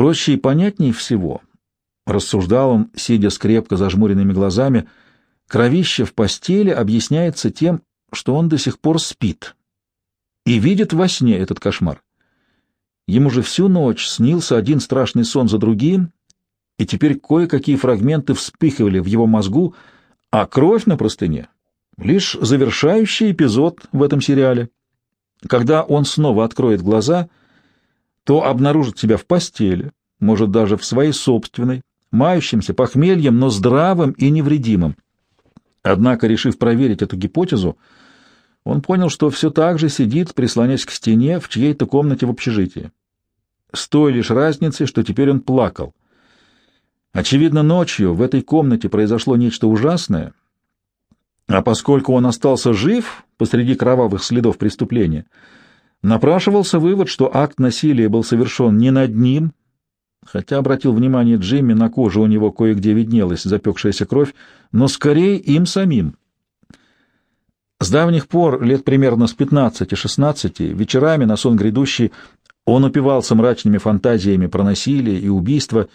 Проще и понятней всего, — рассуждал он, сидя с крепко зажмуренными глазами, — кровище в постели объясняется тем, что он до сих пор спит и видит во сне этот кошмар. Ему же всю ночь снился один страшный сон за другим, и теперь кое-какие фрагменты вспыхивали в его мозгу, а кровь на простыне — лишь завершающий эпизод в этом сериале. Когда он снова откроет глаза, то обнаружит себя в постели, может, даже в своей собственной, мающимся похмельем, но здравым и невредимым. Однако, решив проверить эту гипотезу, он понял, что все так же сидит, прислонясь к стене в чьей-то комнате в общежитии. С той лишь разницей, что теперь он плакал. Очевидно, ночью в этой комнате произошло нечто ужасное, а поскольку он остался жив посреди кровавых следов преступления, напрашивался вывод, что акт насилия был совершен не над ним, хотя обратил внимание Джимми, на коже у него кое-где виднелась запекшаяся кровь, но скорее им самим. С давних пор, лет примерно с 15-16, вечерами на сон грядущий, он упивался мрачными фантазиями про насилие и убийство,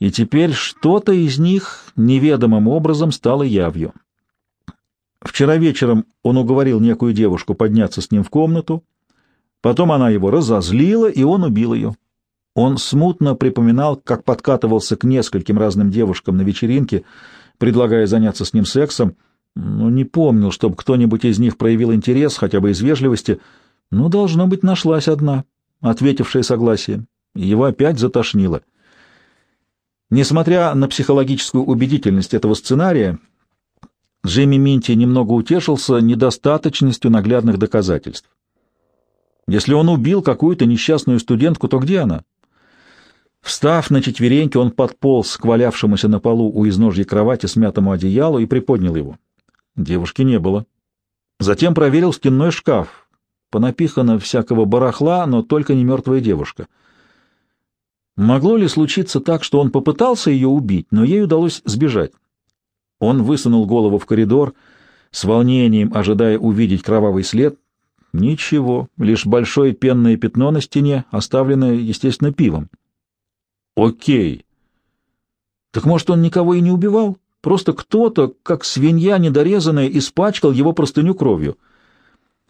и теперь что-то из них неведомым образом стало явью. Вчера вечером он уговорил некую девушку подняться с ним в комнату, потом она его разозлила, и он убил ее. Он смутно припоминал, как подкатывался к нескольким разным девушкам на вечеринке, предлагая заняться с ним сексом, но не помнил, чтобы кто-нибудь из них проявил интерес, хотя бы из вежливости, но, должно быть, нашлась одна, ответившая согласие. Его опять затошнило. Несмотря на психологическую убедительность этого сценария, Джимми Минти немного утешился недостаточностью наглядных доказательств. Если он убил какую-то несчастную студентку, то где она? Встав на четвереньки, он подполз к валявшемуся на полу у изножья кровати смятому одеялу и приподнял его. Девушки не было. Затем проверил стенной шкаф. Понапихано всякого барахла, но только не мертвая девушка. Могло ли случиться так, что он попытался ее убить, но ей удалось сбежать? Он высунул голову в коридор, с волнением ожидая увидеть кровавый след. Ничего, лишь большое пенное пятно на стене, оставленное, естественно, пивом. Окей. Так может, он никого и не убивал? Просто кто-то, как свинья недорезанная, испачкал его простыню кровью.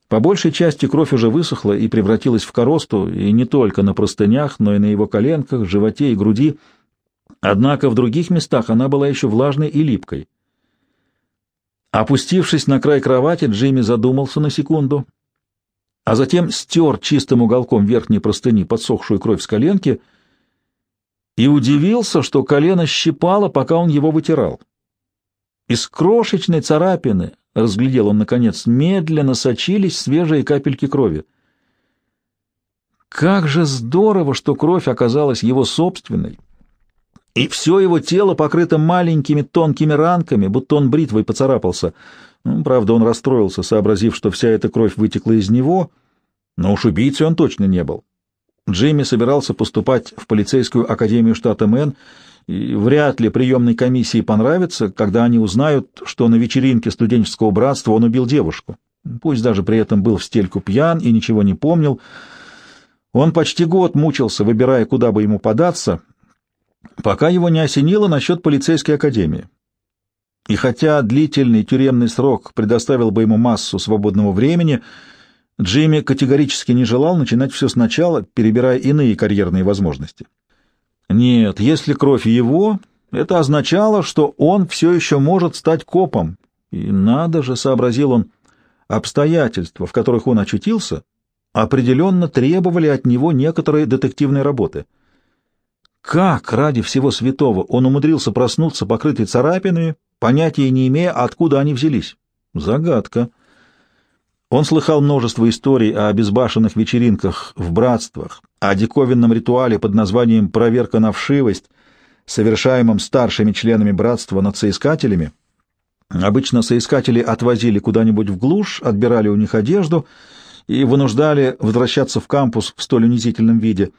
По большей части кровь уже высохла и превратилась в коросту, и не только на простынях, но и на его коленках, животе и груди. Однако в других местах она была еще влажной и липкой. Опустившись на край кровати, Джимми задумался на секунду, а затем стер чистым уголком верхней простыни подсохшую кровь с коленки и удивился, что колено щипало, пока он его вытирал. Из крошечной царапины, разглядел он наконец, медленно сочились свежие капельки крови. Как же здорово, что кровь оказалась его собственной, и все его тело покрыто маленькими тонкими ранками, будто он бритвой поцарапался. Ну, правда, он расстроился, сообразив, что вся эта кровь вытекла из него, но уж убийцей он точно не был. Джимми собирался поступать в полицейскую академию штата Мэн, и вряд ли приемной комиссии понравится, когда они узнают, что на вечеринке студенческого братства он убил девушку. Пусть даже при этом был в стельку пьян и ничего не помнил. Он почти год мучился, выбирая, куда бы ему податься, пока его не осенило насчет полицейской академии. И хотя длительный тюремный срок предоставил бы ему массу свободного времени, Джимми категорически не желал начинать все сначала, перебирая иные карьерные возможности. Нет, если кровь его, это означало, что он все еще может стать копом. И надо же, сообразил он, обстоятельства, в которых он очутился, определенно требовали от него некоторой детективной работы. Как ради всего святого он умудрился проснуться покрытый царапинами, понятия не имея, откуда они взялись? Загадка. Он слыхал множество историй о безбашенных вечеринках в братствах, о диковинном ритуале под названием «проверка на вшивость», совершаемом старшими членами братства над соискателями. Обычно соискатели отвозили куда-нибудь в глушь, отбирали у них одежду и вынуждали возвращаться в кампус в столь унизительном виде,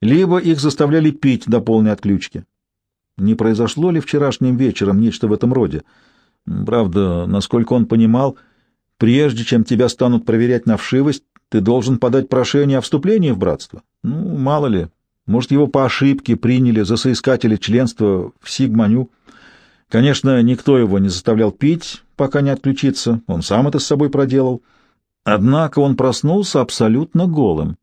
либо их заставляли пить до полной отключки. Не произошло ли вчерашним вечером нечто в этом роде? Правда, насколько он понимал, прежде чем тебя станут проверять на вшивость, ты должен подать прошение о вступлении в братство. Ну, мало ли. Может, его по ошибке приняли за соискателя членства в Сигманю. Конечно, никто его не заставлял пить, пока не отключиться, он сам это с собой проделал. Однако он проснулся абсолютно голым.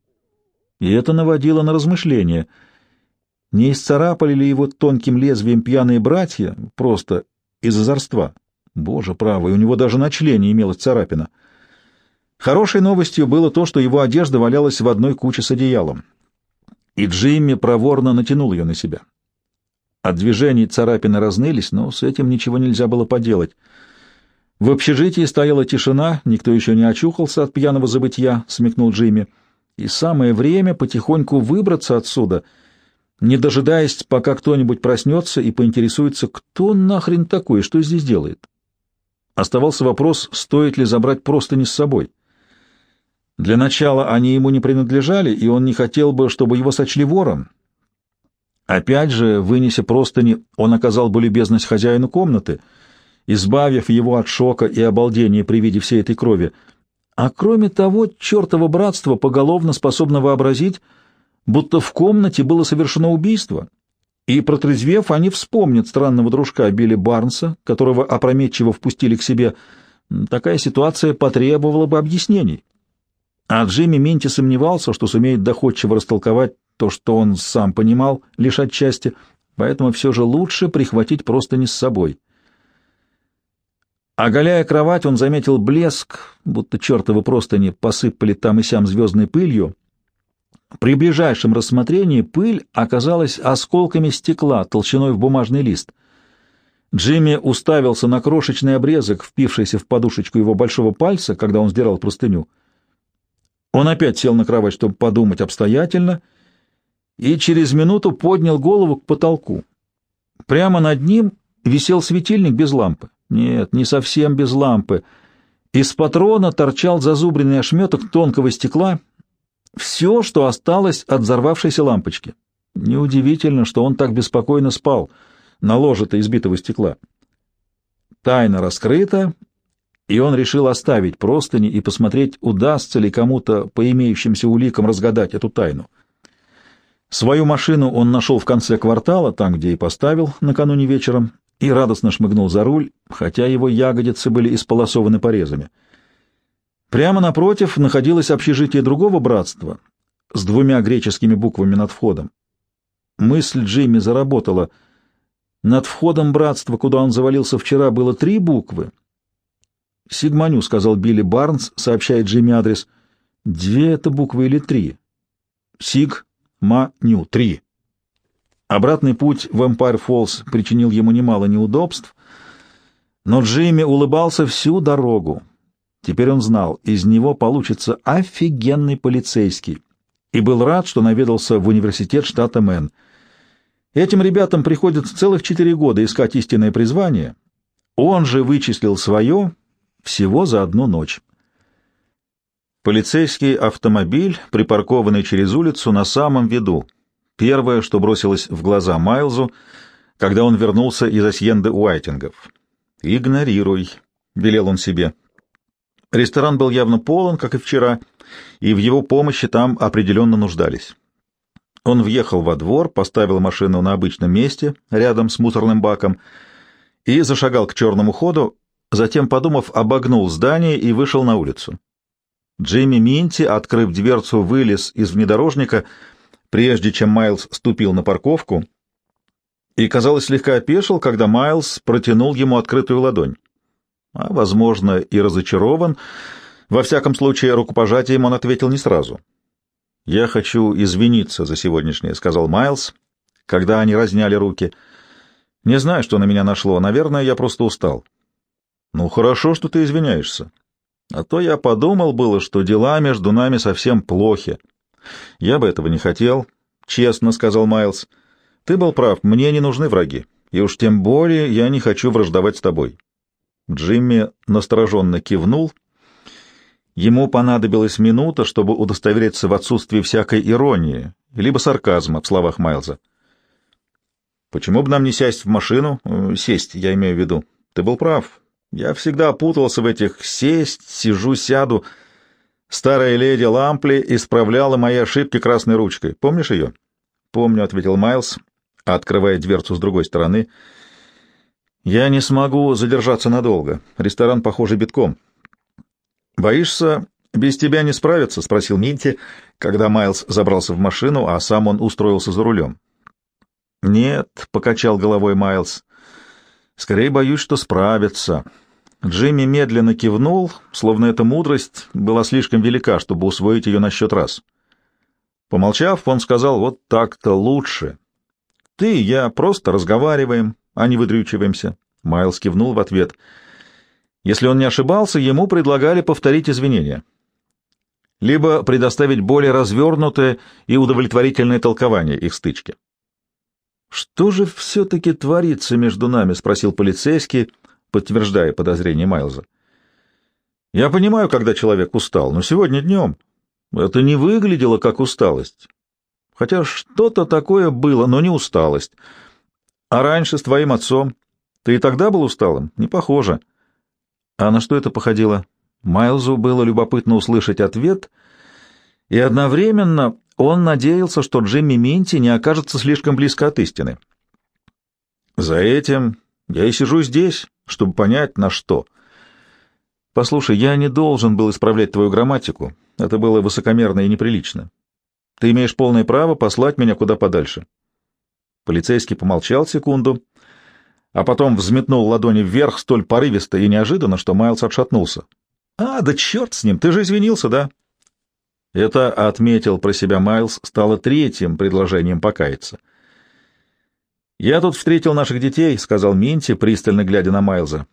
И это наводило на размышления. Не исцарапали ли его тонким лезвием пьяные братья просто из озорства? Боже правый, у него даже на члене имелась царапина. Хорошей новостью было то, что его одежда валялась в одной куче с одеялом. И Джимми проворно натянул ее на себя. От движений царапины разнылись, но с этим ничего нельзя было поделать. В общежитии стояла тишина, никто еще не очухался от пьяного забытья, смекнул Джимми. И самое время потихоньку выбраться отсюда, не дожидаясь, пока кто-нибудь проснется и поинтересуется, кто нахрен такой, что здесь делает. Оставался вопрос, стоит ли забрать простыни с собой. Для начала они ему не принадлежали, и он не хотел бы, чтобы его сочли вором. Опять же, вынеся простыни, он оказал бы любезность хозяину комнаты, избавив его от шока и обалдения при виде всей этой крови. А кроме того, чертово братство поголовно способно вообразить, будто в комнате было совершено убийство, и, протрезвев, они вспомнят странного дружка Билли Барнса, которого опрометчиво впустили к себе. Такая ситуация потребовала бы объяснений. А Джимми Минти сомневался, что сумеет доходчиво растолковать то, что он сам понимал лишь отчасти, поэтому все же лучше прихватить просто не с собой. Оголяя кровать, он заметил блеск, будто чертовы простыни посыпали там и сям звездной пылью. При ближайшем рассмотрении пыль оказалась осколками стекла толщиной в бумажный лист. Джимми уставился на крошечный обрезок, впившийся в подушечку его большого пальца, когда он сдирал простыню — он опять сел на кровать, чтобы подумать обстоятельно, и через минуту поднял голову к потолку. Прямо над ним висел светильник без лампы. Нет, не совсем без лампы. Из патрона торчал зазубренный ошметок тонкого стекла, все, что осталось от взорвавшейся лампочки. Неудивительно, что он так беспокойно спал на ложе-то избитого стекла. Тайна раскрыта, и он решил оставить простыни и посмотреть, удастся ли кому-то по имеющимся уликам разгадать эту тайну. Свою машину он нашел в конце квартала, там, где и поставил накануне вечером, и радостно шмыгнул за руль, хотя его ягодицы были исполосованы порезами. Прямо напротив находилось общежитие другого братства с двумя греческими буквами над входом. Мысль Джимми заработала. Над входом братства, куда он завалился вчера, было три буквы, «Сигманю», — сказал Билли Барнс, сообщает Джимми адрес. «Две это буквы или три?» «Сиг-ма-ню», три. Обратный путь в Эмпайр Фоллс причинил ему немало неудобств, но Джимми улыбался всю дорогу. Теперь он знал, из него получится офигенный полицейский, и был рад, что наведался в университет штата Мэн. Этим ребятам приходится целых четыре года искать истинное призвание. Он же вычислил свое всего за одну ночь. Полицейский автомобиль, припаркованный через улицу, на самом виду. Первое, что бросилось в глаза Майлзу, когда он вернулся из Асьенды Уайтингов. «Игнорируй», — велел он себе. Ресторан был явно полон, как и вчера, и в его помощи там определенно нуждались. Он въехал во двор, поставил машину на обычном месте, рядом с мусорным баком, и зашагал к черному ходу, Затем, подумав, обогнул здание и вышел на улицу. Джимми Минти, открыв дверцу, вылез из внедорожника, прежде чем Майлз ступил на парковку, и, казалось, слегка опешил, когда Майлз протянул ему открытую ладонь. А, возможно, и разочарован. Во всяком случае, рукопожатием он ответил не сразу. «Я хочу извиниться за сегодняшнее», — сказал Майлз, когда они разняли руки. «Не знаю, что на меня нашло. Наверное, я просто устал». Ну, хорошо, что ты извиняешься. А то я подумал было, что дела между нами совсем плохи. Я бы этого не хотел, честно сказал Майлз. Ты был прав, мне не нужны враги, и уж тем более я не хочу враждовать с тобой. Джимми настороженно кивнул. Ему понадобилась минута, чтобы удостовериться в отсутствии всякой иронии, либо сарказма в словах Майлза. «Почему бы нам не сесть в машину? Э, сесть, я имею в виду. Ты был прав. Я всегда путался в этих «сесть», «сижу», «сяду». Старая леди Лампли исправляла мои ошибки красной ручкой. Помнишь ее? помню», — ответил Майлз, открывая дверцу с другой стороны. «Я не смогу задержаться надолго. Ресторан, похоже, битком». «Боишься, без тебя не справиться?» — спросил Минти, когда Майлз забрался в машину, а сам он устроился за рулем. «Нет», — покачал головой Майлз, — «скорее боюсь, что справится». Джимми медленно кивнул, словно эта мудрость была слишком велика, чтобы усвоить ее на счет раз. Помолчав, он сказал, вот так-то лучше. Ты и я просто разговариваем, а не выдрючиваемся. Майлз кивнул в ответ. Если он не ошибался, ему предлагали повторить извинения. Либо предоставить более развернутое и удовлетворительное толкование их стычки. «Что же все-таки творится между нами?» — спросил полицейский, подтверждая подозрение Майлза. «Я понимаю, когда человек устал, но сегодня днем это не выглядело как усталость. Хотя что-то такое было, но не усталость. А раньше с твоим отцом ты и тогда был усталым? Не похоже». А на что это походило? Майлзу было любопытно услышать ответ, и одновременно он надеялся, что Джимми Минти не окажется слишком близко от истины. «За этим я и сижу здесь, чтобы понять, на что. Послушай, я не должен был исправлять твою грамматику. Это было высокомерно и неприлично. Ты имеешь полное право послать меня куда подальше». Полицейский помолчал секунду, а потом взметнул ладони вверх столь порывисто и неожиданно, что Майлз отшатнулся. «А, да черт с ним! Ты же извинился, да?» Это отметил про себя Майлз, стало третьим предложением покаяться. «Я тут встретил наших детей», — сказал Минти, пристально глядя на Майлза.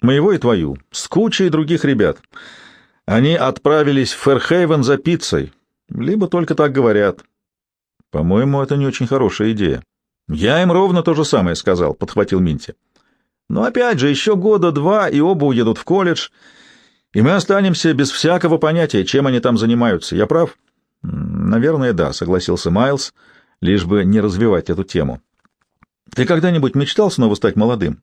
«Моего и твою, с кучей других ребят. Они отправились в Ферхейвен за пиццей, либо только так говорят. По-моему, это не очень хорошая идея». «Я им ровно то же самое сказал», — подхватил Минти. «Но опять же, еще года два, и оба уедут в колледж, и мы останемся без всякого понятия, чем они там занимаются. Я прав?» «Наверное, да», — согласился Майлз, лишь бы не развивать эту тему. «Ты когда-нибудь мечтал снова стать молодым?»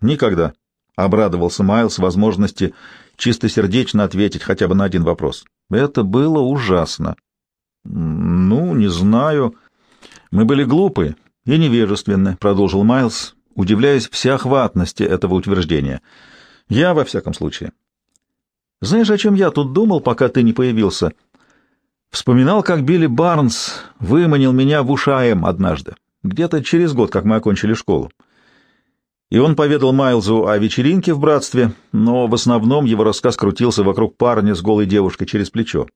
«Никогда», — обрадовался Майлз возможности чистосердечно ответить хотя бы на один вопрос. «Это было ужасно». «Ну, не знаю. Мы были глупы и невежественны», — продолжил Майлз, удивляясь всеохватности этого утверждения. «Я, во всяком случае». «Знаешь, о чем я тут думал, пока ты не появился?» Вспоминал, как Билли Барнс выманил меня в Ушаем однажды, где-то через год, как мы окончили школу. И он поведал Майлзу о вечеринке в братстве, но в основном его рассказ крутился вокруг парня с голой девушкой через плечо.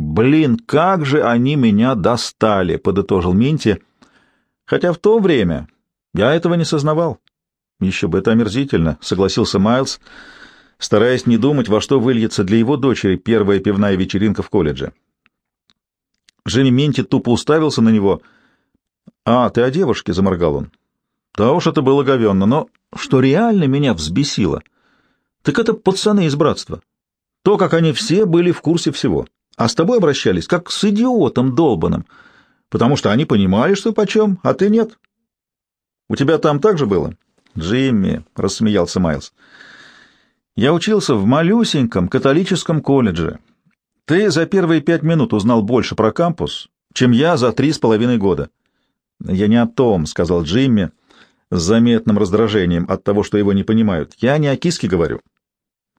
«Блин, как же они меня достали!» — подытожил Минти. «Хотя в то время я этого не сознавал». «Еще бы это омерзительно», — согласился Майлз, стараясь не думать, во что выльется для его дочери первая пивная вечеринка в колледже. Джимми Минти тупо уставился на него. «А, ты о девушке?» — заморгал он. Да уж это было говенно, но что реально меня взбесило, так это пацаны из братства. То, как они все были в курсе всего. А с тобой обращались, как с идиотом долбаным, потому что они понимали, что почем, а ты нет. У тебя там так же было? Джимми, — рассмеялся Майлз. Я учился в малюсеньком католическом колледже. Ты за первые пять минут узнал больше про кампус, чем я за три с половиной года. Я не о том, — сказал Джимми, с заметным раздражением от того, что его не понимают. Я не о киске говорю.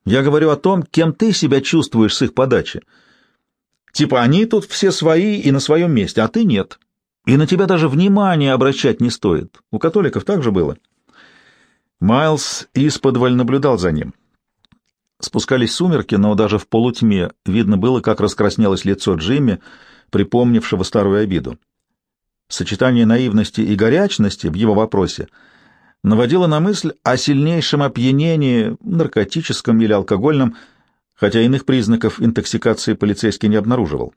Я говорю о том, кем ты себя чувствуешь с их подачи. Типа они тут все свои и на своем месте, а ты нет. И на тебя даже внимания обращать не стоит. У католиков так же было. Майлз исподволь наблюдал за ним. Спускались сумерки, но даже в полутьме видно было, как раскраснелось лицо Джимми, припомнившего старую обиду. Сочетание наивности и горячности в его вопросе наводило на мысль о сильнейшем опьянении, наркотическом или алкогольном, хотя иных признаков интоксикации полицейский не обнаруживал.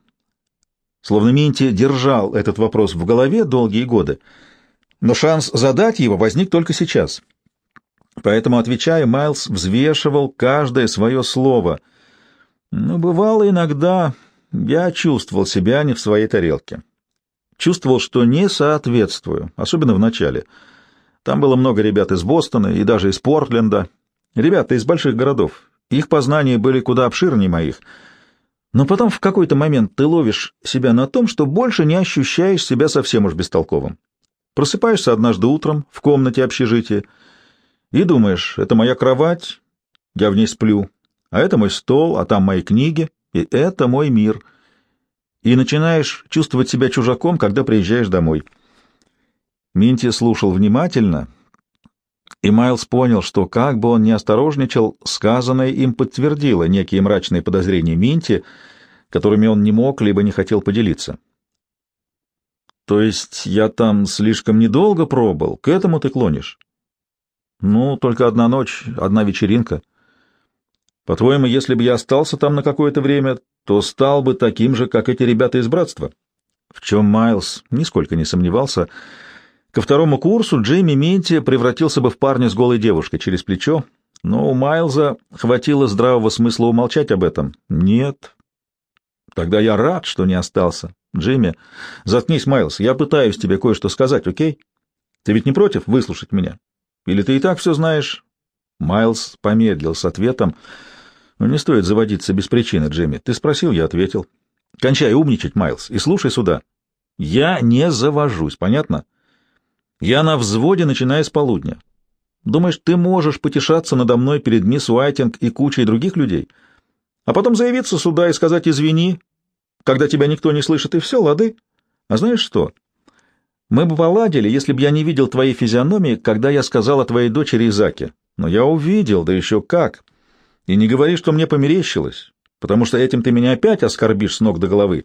Словно Минти держал этот вопрос в голове долгие годы, но шанс задать его возник только сейчас. Поэтому, отвечая, Майлз взвешивал каждое свое слово. Но бывало иногда я чувствовал себя не в своей тарелке. Чувствовал, что не соответствую, особенно в начале. Там было много ребят из Бостона и даже из Портленда. Ребята из больших городов. Их познания были куда обширнее моих. Но потом в какой-то момент ты ловишь себя на том, что больше не ощущаешь себя совсем уж бестолковым. Просыпаешься однажды утром в комнате общежития и думаешь, это моя кровать, я в ней сплю, а это мой стол, а там мои книги, и это мой мир. И начинаешь чувствовать себя чужаком, когда приезжаешь домой. Минти слушал внимательно, и Майлз понял, что как бы он ни осторожничал, сказанное им подтвердило некие мрачные подозрения Минти, которыми он не мог либо не хотел поделиться. «То есть я там слишком недолго пробыл? К этому ты клонишь?» «Ну, только одна ночь, одна вечеринка. По-твоему, если бы я остался там на какое-то время, то стал бы таким же, как эти ребята из братства?» В чем Майлз нисколько не сомневался — Ко второму курсу Джейми Минти превратился бы в парня с голой девушкой через плечо, но у Майлза хватило здравого смысла умолчать об этом. Нет. Тогда я рад, что не остался. Джимми, заткнись, Майлз, я пытаюсь тебе кое-что сказать, окей? Ты ведь не против выслушать меня? Или ты и так все знаешь? Майлз помедлил с ответом. Ну, не стоит заводиться без причины, Джимми. Ты спросил, я ответил. Кончай умничать, Майлз, и слушай сюда. Я не завожусь, понятно? — я на взводе, начиная с полудня. Думаешь, ты можешь потешаться надо мной перед мисс Уайтинг и кучей других людей, а потом заявиться сюда и сказать «извини», когда тебя никто не слышит, и все, лады? А знаешь что? Мы бы поладили, если бы я не видел твоей физиономии, когда я сказал о твоей дочери Изаке. Но я увидел, да еще как. И не говори, что мне померещилось, потому что этим ты меня опять оскорбишь с ног до головы.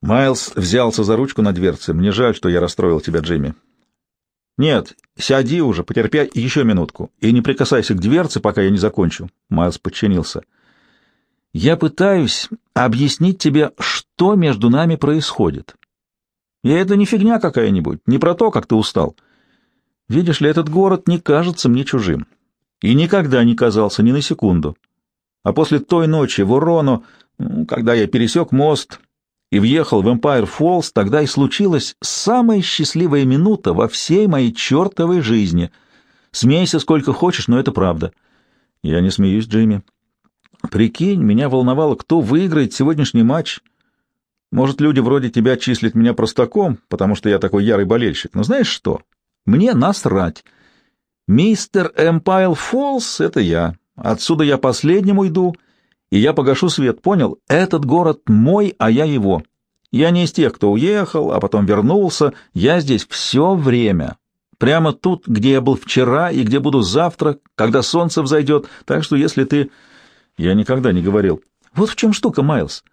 Майлз взялся за ручку на дверце. «Мне жаль, что я расстроил тебя, Джимми». «Нет, сяди уже, потерпи еще минутку, и не прикасайся к дверце, пока я не закончу». Майлз подчинился. «Я пытаюсь объяснить тебе, что между нами происходит. И это не фигня какая-нибудь, не про то, как ты устал. Видишь ли, этот город не кажется мне чужим. И никогда не казался ни на секунду. А после той ночи в Урону, когда я пересек мост и въехал в Эмпайр Фоллс, тогда и случилась самая счастливая минута во всей моей чертовой жизни. Смейся сколько хочешь, но это правда. Я не смеюсь, Джимми. Прикинь, меня волновало, кто выиграет сегодняшний матч. Может, люди вроде тебя числят меня простаком, потому что я такой ярый болельщик. Но знаешь что? Мне насрать. Мистер Эмпайл Фоллс — это я. Отсюда я последним уйду — и я погашу свет, понял? Этот город мой, а я его. Я не из тех, кто уехал, а потом вернулся. Я здесь все время. Прямо тут, где я был вчера и где буду завтра, когда солнце взойдет. Так что если ты... Я никогда не говорил. Вот в чем штука, Майлз.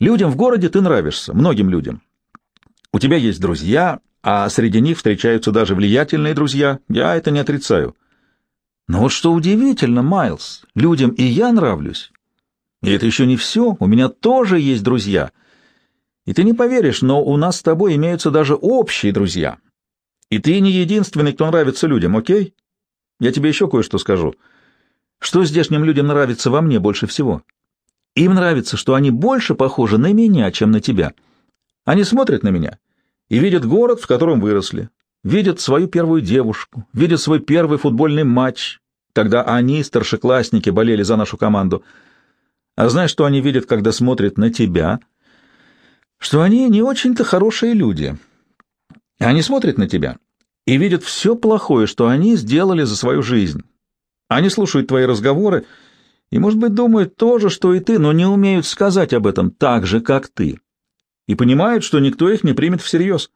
Людям в городе ты нравишься, многим людям. У тебя есть друзья, а среди них встречаются даже влиятельные друзья. Я это не отрицаю. Но вот что удивительно, Майлз, людям и я нравлюсь, и это еще не все. У меня тоже есть друзья. И ты не поверишь, но у нас с тобой имеются даже общие друзья. И ты не единственный, кто нравится людям, окей? Я тебе еще кое-что скажу. Что здешним людям нравится во мне больше всего? Им нравится, что они больше похожи на меня, чем на тебя. Они смотрят на меня и видят город, в котором выросли, видят свою первую девушку, видят свой первый футбольный матч, когда они, старшеклассники, болели за нашу команду — а знаешь, что они видят, когда смотрят на тебя? Что они не очень-то хорошие люди. Они смотрят на тебя и видят все плохое, что они сделали за свою жизнь. Они слушают твои разговоры и, может быть, думают то же, что и ты, но не умеют сказать об этом так же, как ты. И понимают, что никто их не примет всерьез.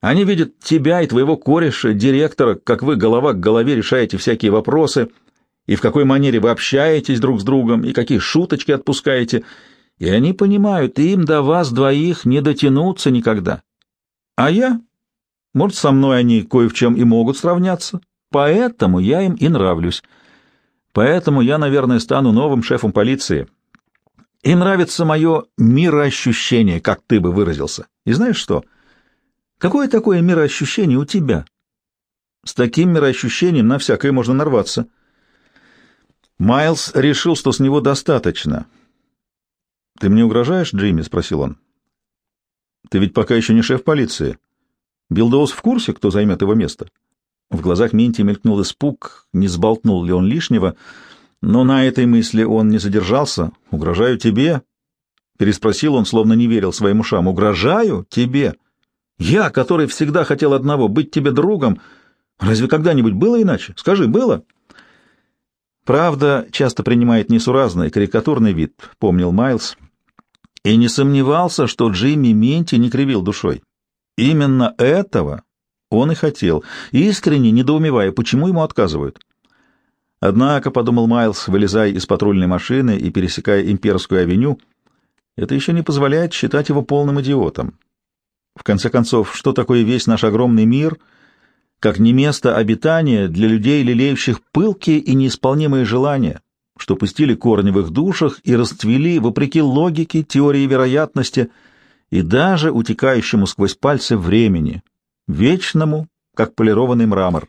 Они видят тебя и твоего кореша, директора, как вы голова к голове решаете всякие вопросы — и в какой манере вы общаетесь друг с другом, и какие шуточки отпускаете, и они понимают, им до вас двоих не дотянуться никогда. А я? Может, со мной они кое в чем и могут сравняться, поэтому я им и нравлюсь. Поэтому я, наверное, стану новым шефом полиции. Им нравится мое мироощущение, как ты бы выразился. И знаешь что? Какое такое мироощущение у тебя? С таким мироощущением на всякое можно нарваться. Майлз решил, что с него достаточно. «Ты мне угрожаешь, Джимми?» — спросил он. «Ты ведь пока еще не шеф полиции. Билдоус в курсе, кто займет его место?» В глазах Минти мелькнул испуг, не сболтнул ли он лишнего, Но на этой мысли он не задержался. «Угрожаю тебе?» — переспросил он, словно не верил своим ушам. «Угрожаю тебе? Я, который всегда хотел одного — быть тебе другом. Разве когда-нибудь было иначе? Скажи, было?» Правда часто принимает несуразный, карикатурный вид, — помнил Майлз, и не сомневался, что Джимми Минти не кривил душой. Именно этого он и хотел, искренне недоумевая, почему ему отказывают. Однако, — подумал Майлз, вылезая из патрульной машины и пересекая Имперскую авеню, — это еще не позволяет считать его полным идиотом. В конце концов, что такое весь наш огромный мир — как не место обитания для людей, лелеющих пылкие и неисполнимые желания, что пустили корни в их душах и расцвели вопреки логике, теории вероятности и даже утекающему сквозь пальцы времени, вечному, как полированный мрамор.